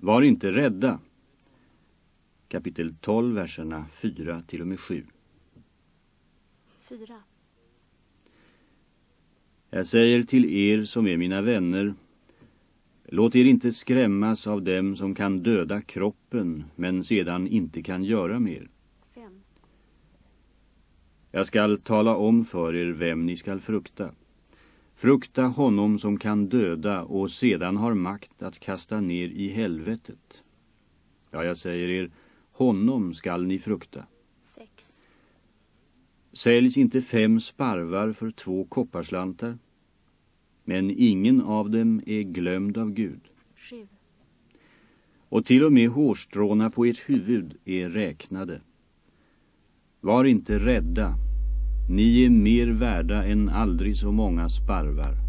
Var inte rädda. Kapitel 12, verserna 4 till och med 7. 4. Jag säger till er som är mina vänner, låt er inte skrämmas av dem som kan döda kroppen men sedan inte kan göra mer. 5. Jag skall tala om för er vem ni skall frukta. Frukta honom som kan döda och sedan har makt att kasta ner i helvetet. Ja, jag säger er, honom skall ni frukta. 6. Säljs inte fem sparvar för två kopparslantar? Men ingen av dem är glömd av Gud. 7. Och till och med hårstråna på ert huvud är räknade. Var inte rädda. Ni är mer värda än aldrig så många sparvar.